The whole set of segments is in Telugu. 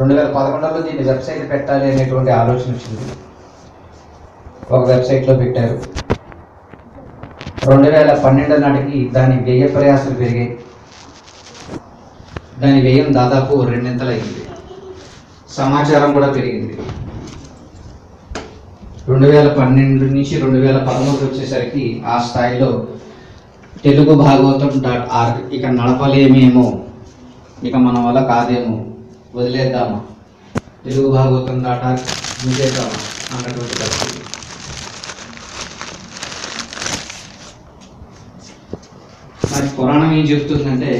రెండు వేల పదకొండులో దీన్ని వెబ్సైట్ పెట్టాలి అనేటువంటి ఆలోచన వచ్చింది. ఒక వెబ్సైట్లో పెట్టారు. రెండు వేల పన్నెండు నాటికి దాని వ్యయ ప్రయాసాలు పెరిగాయి. దాని వ్యయం దాదాపు రెండింతలు అయింది సమాచారం కూడా పెరిగింది. రెండు వేల పన్నెండు నుంచి రెండు వేల పదమూడు వచ్చేసరికి ఆ స్థాయిలో తెలుగు భాగవతం డాట్ ఆర్గ్ ఇక నడపలేమేమో ఇక మన వల్ల కాదేమో వదిలేద్దామా? తెలుగు భాగవతం దాటా ఆర్గ్ ముగిద్దామా అన్నటువంటి పరిస్థితి. మరి పురాణం ఏం చెప్తుందంటే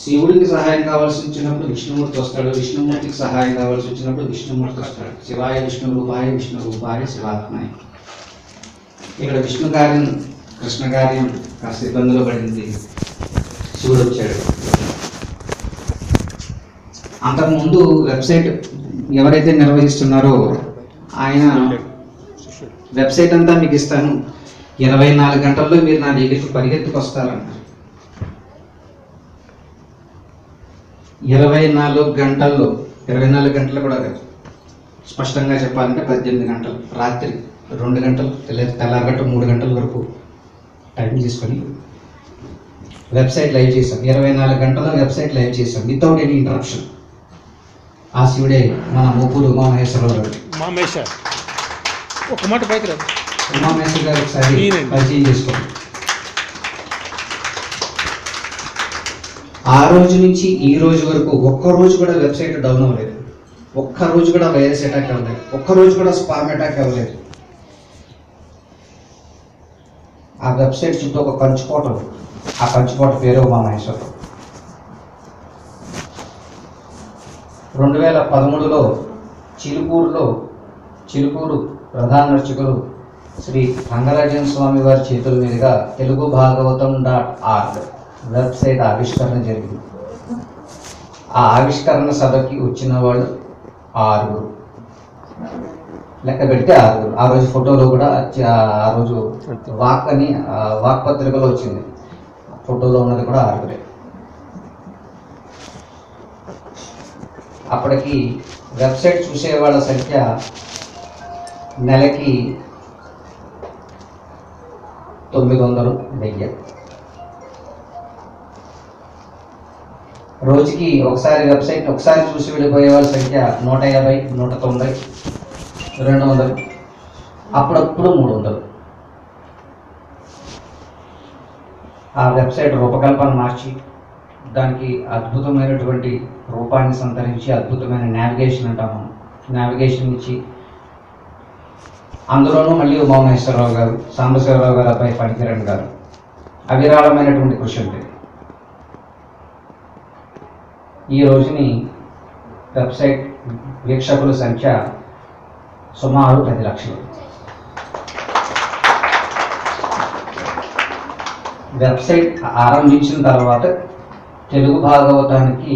శివుడికి సహాయం కావాల్సి వచ్చినప్పుడు విష్ణుమూర్తి వస్తాడు విష్ణుమూర్తికి సహాయం కావాల్సి వచ్చినప్పుడు విష్ణుమూర్తి వస్తాడు. శివాయ విష్ణు రూపాయ విష్ణు రూపాయ శివాత్మాయ ఇక్కడ విష్ణు కార్యం కృష్ణ కార్యం కాస్త ఇబ్బందులు పడింది శివుడు వచ్చాడు. అంతకుముందు వెబ్సైట్ ఎవరైతే నిర్వహిస్తున్నారో ఆయన వెబ్సైట్ అంతా మీకు ఇస్తాను. ఇరవై నాలుగు గంటల్లో మీరు నా దగ్గరికి పరిగెత్తుకు వస్తారన్నారు ఇరవై నాలుగు గంటల్లో ఇరవై నాలుగు గంటలు కూడా కాదు. స్పష్టంగా చెప్పాలంటే పద్దెనిమిది గంటలు. రాత్రి రెండు గంటలు లేదా తెల్లారగట్ట మూడు గంటల వరకు టైం తీసుకొని వెబ్సైట్ లైవ్ చేసాం ఇరవై నాలుగు గంటల వెబ్సైట్ లైవ్ చేసాం వితౌట్ ఎనీ ఇంటరప్షన్ ఆ శివుడే మన మూపూరు ఉమామహేశ్వరరావు గారు మామేశ ఒక మాట పైకి రాదు ఉమామహేశ్వర గారు ఒకసారి ఈయనండి. పరిచయం చేసుకోండి. ఆ రోజు నుంచి ఈ రోజు వరకు ఒక్క రోజు కూడా వెబ్సైట్ డౌన్ అవ్వలేదు. ఒక్క రోజు కూడా వైరస్ అటాక్ అవ్వలేదు. ఒక్క రోజు కూడా స్పామ్ అటాక్ అవ్వలేదు. ఆ వెబ్సైట్ చుట్టూ ఒక కంచుకోట ఉంది. ఆ కంచుకోట పేరు ఉమామహేశ్వరరావు రెండు వేల పదమూడులో చిలుకూరులో చిలుకూరు ప్రధాన అర్చకులు శ్రీ రంగరాజన్ స్వామి వారి చేతుల మీదుగా Telugu Bhagavatam dot org website ఆవిష్కరణ జరిగింది. ఆ ఆవిష్కరణ సభకి వచ్చిన వాళ్ళు ఆరుగురు. లెక్క పెడితే ఆరుగురు. ఆ రోజు ఫోటోలో కూడా ఆ రోజు వాక్ అని వాక్ పత్రికలో వచ్చింది. ఫోటోలో ఉన్నది కూడా ఆరుగురే. ఉన్నప్పటికీ వెబ్సైట్ చూసే వాళ్ళ సంఖ్య నెలకి తొమ్మిది వందలు వెయ్యి. రోజుకి ఒకసారి వెబ్సైట్ ఒకసారి చూసి వెళ్ళిపోయే వాళ్ళ సంఖ్య నూట యాభై నూట తొంభై రెండు వందలు అప్పుడప్పుడు మూడు వందలు. ఆ వెబ్సైట్ రూపకల్పన మార్చి దానికి అద్భుతమైనటువంటి రూపాన్ని సంతరించి అద్భుతమైన నావిగేషన్ అంటాం మనం. నావిగేషన్ ఇచ్చి అందులోనూ మళ్ళీ ఉమామహేశ్వరరావు గారు సాంబశివరావు గారు అబ్బాయి ఫణికిరణ్ గారు. అవిరాళమైనటువంటి కృషి ఉంది ఈ రోజుని వెబ్సైట్ వీక్షకుల సంఖ్య సుమారు పది లక్షలు. వెబ్సైట్ ఆరంభించిన తర్వాత తెలుగు భాగవతానికి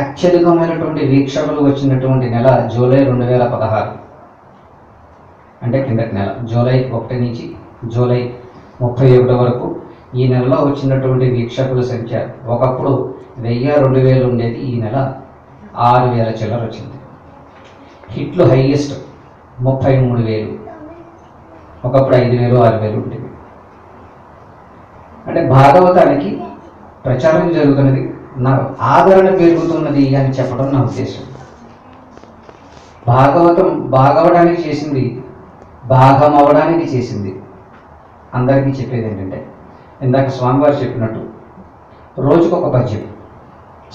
అత్యధికమైనటువంటి వీక్షకులు వచ్చినటువంటి నెల జూలై రెండు వేల పదహారు. అంటే కిందటి నెల జూలై ఒకటి నుంచి జూలై ముప్పై ఒకటి వరకు ఈ నెలలో వచ్చినటువంటి వీక్షకుల సంఖ్య ఒకప్పుడు వెయ్యి రెండు వేలు ఉండేది ఈ నెల ఆరు వేల చిల్లర వచ్చింది. హిట్లు హైయెస్ట్ ముప్పై మూడు వేలు ఒకప్పుడు ఐదు వేలు ఆరు వేలు ఉండేవి. అంటే భాగవతానికి ప్రచారం జరుగుతున్నది. నా ఆదరణ పెరుగుతున్నది అని చెప్పడం నా ఉద్దేశం. భాగవతం బాగవడానికి చేసింది భాగం అవడానికి చేసింది. అందరికీ చెప్పేది ఏంటంటే ఇందాక స్వామివారు చెప్పినట్టు రోజుకు ఒక పద్యం.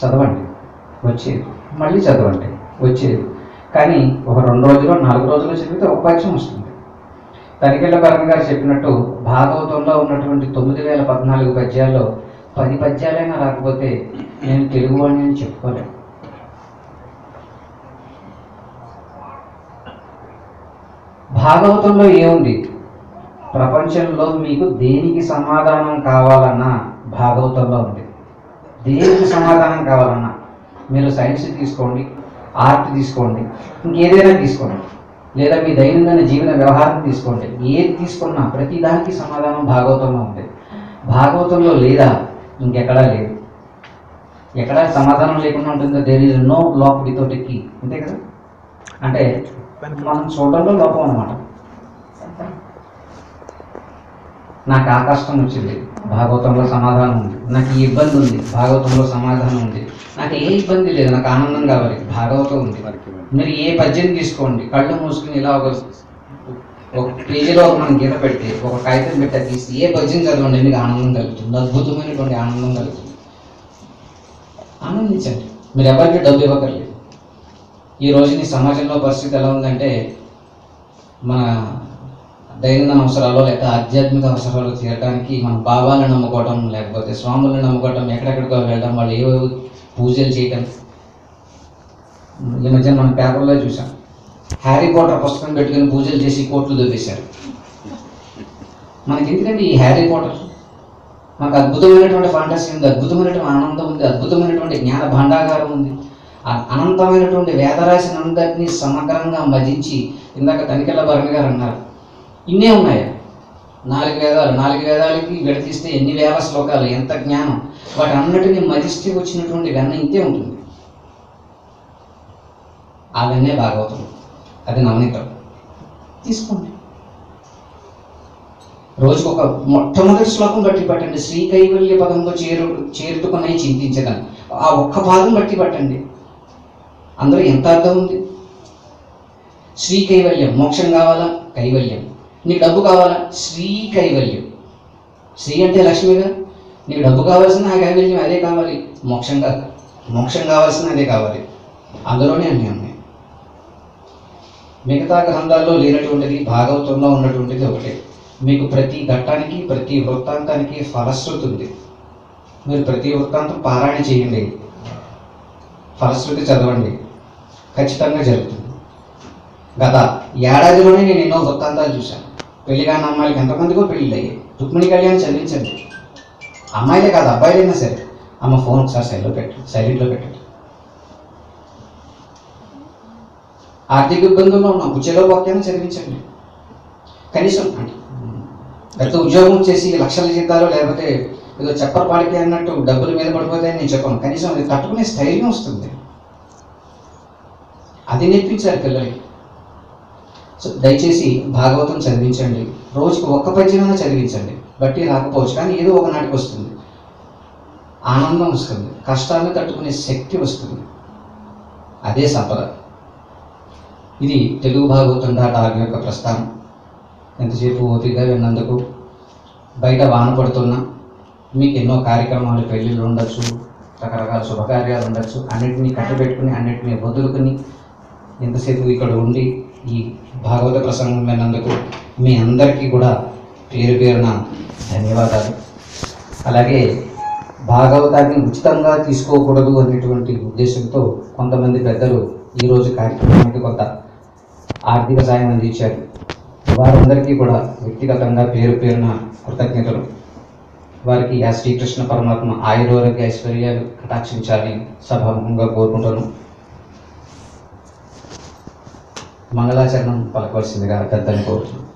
చదవండి. వచ్చేది. మళ్ళీ చదవండి. వచ్చేది. కానీ ఒక రెండు రోజులు నాలుగు రోజులు చదివితే ఒక పద్యం వస్తుంది. తనికెళ్ళ పరంగా గారు చెప్పినట్టు భాగవతంలో ఉన్నటువంటి తొమ్మిది వేల పద్నాలుగు పద్యాల్లో పది పద్యాలైనా రాకపోతే నేను తెలుగువాడిని అని చెప్పుకోలేను. భాగవతంలో ఏముంది? ప్రపంచంలో మీకు దేనికి సమాధానం కావాలన్నా భాగవతంలో ఉంది. దేనికి సమాధానం కావాలన్నా? మీరు సైన్స్ తీసుకోండి ఆర్ట్ తీసుకోండి ఇంకేదైనా తీసుకోండి. లేదా మీ దైనందిన జీవన వ్యవహారం తీసుకోండి. ఏది తీసుకున్నా ప్రతిదానికి సమాధానం భాగవతంలో ఉంది. భాగవతంలో లేదా ఇంకెక్కడా లేదు. ఎక్కడ సమాధానం లేకుండా ఉంటుందో there is no lock without key అంతే కదా? అంటే మనం చూడడంలో లోపం అనమాట నాకు ఆ కష్టం వచ్చింది భాగవతంలో సమాధానం ఉంది. నాకు ఈ ఇబ్బంది ఉంది భాగవతంలో సమాధానం ఉంది. నాకు ఏ ఇబ్బంది లేదు నాకు ఆనందం కావాలి భాగవతం ఉంది. మీరు ఏ పద్యం తీసుకోండి కళ్ళు మూసుకుని ఇలా ఒక ఒక పేజీలో ఒక మనం గీత పెట్టి ఒక కాగితం పెట్టి తీసి ఏ పద్యం చదవండి మీకు ఆనందం కలుగుతుంది అద్భుతమైనటువంటి ఆనందం కలుగుతుంది. ఆనందించండి. మీరు ఎవరికి డబ్బు ఇవ్వకర్లేదు ఈ రోజు నీ సమాజంలో పరిస్థితి ఎలా ఉందంటే మన దైనందిన అవసరాలు లేకపోతే ఆధ్యాత్మిక అవసరాలు తీరడానికి మన బాబాలను నమ్ముకోవటం లేకపోతే స్వాములను నమ్ముకోవటం ఎక్కడెక్కడికో వెళ్ళడం వాళ్ళు ఏవో పూజలు చేయటం. ఈ మధ్య మన పేపర్లో చూసాం హ్యారీ పోటర్ పుస్తకం పెట్టుకుని పూజలు చేసి కోట్లు దొబ్బేశారు. మనకి ఎందుకంటే ఈ హ్యారీ పోటర్? మనకు అద్భుతమైనటువంటి ఫాంటసీ ఉంది అద్భుతమైనటువంటి ఆనందం ఉంది అద్భుతమైనటువంటి జ్ఞాన భాండాగారం ఉంది. ఆ అనంతమైనటువంటి వేదరాశిని అందరినీ సమగ్రంగా మజించి ఇందాక తనికెళ్ళ భరణ్ గారు అన్నారు. ఇన్నే ఉన్నాయా? నాలుగు వేదాలు నాలుగు వేదాలకి విడతీస్తే ఎన్ని వేల శ్లోకాలు ఎంత జ్ఞానం? వాటి అన్నిటినీ మదిస్తే వచ్చినటువంటి వెన్న ఇంతే ఉంటుంది. ఆ వెన్నే భాగవతం అది నవనీతం తీసుకోండి. రోజుకు ఒక మొట్టమొదటి శ్లోకం బట్టి పట్టండి శ్రీ కైవల్య పదంలో చేరు చేరుకునే చింతించదని ఆ ఒక్క భాగం బట్టి పట్టండి అందులో ఎంత అర్థం ఉంది? శ్రీ కైవల్యం మోక్షం కావాలా? కైవల్యం. నీకు డబ్బు కావాలా? శ్రీ కైవల్యం శ్రీ అంటే లక్ష్మిగా? నీకు డబ్బు కావాల్సిన ఆ కైవల్యం అదే కావాలి. మోక్షం కాదు మోక్షం కావాల్సిన అదే కావాలి. అందులోనే ఉన్నాయి మిగతా గ్రంథాల్లో లేనటువంటిది భాగవతంలో ఉన్నటువంటిది ఒకటే. మీకు ప్రతి ఘట్టానికి ప్రతి వృత్తాంతానికి ఫలశ్రుతి ఉంది. మీరు ప్రతి వృత్తాంతం పారాయణ చేయండి. ఫలశ్రుతి చదవండి. ఖచ్చితంగా జరుగుతుంది. గత ఏడాదిలోనే నేను ఎన్నో వృత్తాంతాలు చూశాను. పెళ్ళి కాని అమ్మాయిలకి ఎంతమందికో పెళ్ళిళ్ళు అయ్యాయి రుక్మిణి కళ్యాణ్ చదివించండి. అమ్మాయిలే కాదు అబ్బాయిలైనా సరే. అమ్మ ఫోన్ ఒకసారి సైడ్లో పెట్టు సైలెంట్లో పెట్టు. ఆర్థిక ఇబ్బందుల్లో ఉన్నాం. ఉద్యోగ వాక్యాన్ని చదివించండి. కనీసం పెద్ద ఉద్యోగం చేసి లక్షల జీతాలు లేకపోతే ఏదో చెప్పర పాడికి అన్నట్టు డబ్బుల మీద పడిపోతాయని నేను చెప్పాను. కనీసం అది తట్టుకునే స్థైర్యం వస్తుంది. అది నేర్పించారు పిల్లలకి. సో దయచేసి భాగవతం చదివించండి. రోజుకు ఒక్క పద్యమైనా చదివించండి. బట్టి రాకపోవచ్చు కానీ ఏదో ఒకనాటికి వస్తుంది. ఆనందం వస్తుంది. కష్టాలను తట్టుకునే శక్తి వస్తుంది. అదే సంపద ఇది తెలుగు భాగవతం డాట్ ఆర్గ్ యొక్క ప్రస్థానం. ఎంతసేపు ఓపికగా విన్నందుకు బయట వాన పడుతున్నా మీకు ఎన్నో కార్యక్రమాలు పెళ్ళిళ్ళు ఉండొచ్చు రకరకాల శుభకార్యాలు ఉండొచ్చు అన్నిటినీ కట్టబెట్టుకుని అన్నిటినీ వదులుకుని ఎంతసేపు ఇక్కడ ఉండి ఈ భాగవత ప్రసంగం విన్నందుకు మీ అందరికీ కూడా పేరు పేరున ధన్యవాదాలు. అలాగే భాగవతాన్ని ఉచితంగా తీసుకోకూడదు అనేటువంటి ఉద్దేశంతో కొంతమంది పెద్దలు ఈరోజు కార్యక్రమానికి కొంత ఆర్థిక సాయం అందించారు. వారందరికీ కూడా వ్యక్తిగతంగా పేరు పేరున కృతజ్ఞతలు. వారికి ఆ శ్రీకృష్ణ పరమాత్మ ఆయురోగ్య ఐశ్వర్యాలు కటాక్షించాలని సభాముఖంగా కోరుకుంటాను మంగళాచరణం పలకవలసిందిగా పెద్దని కోరుతున్నాను.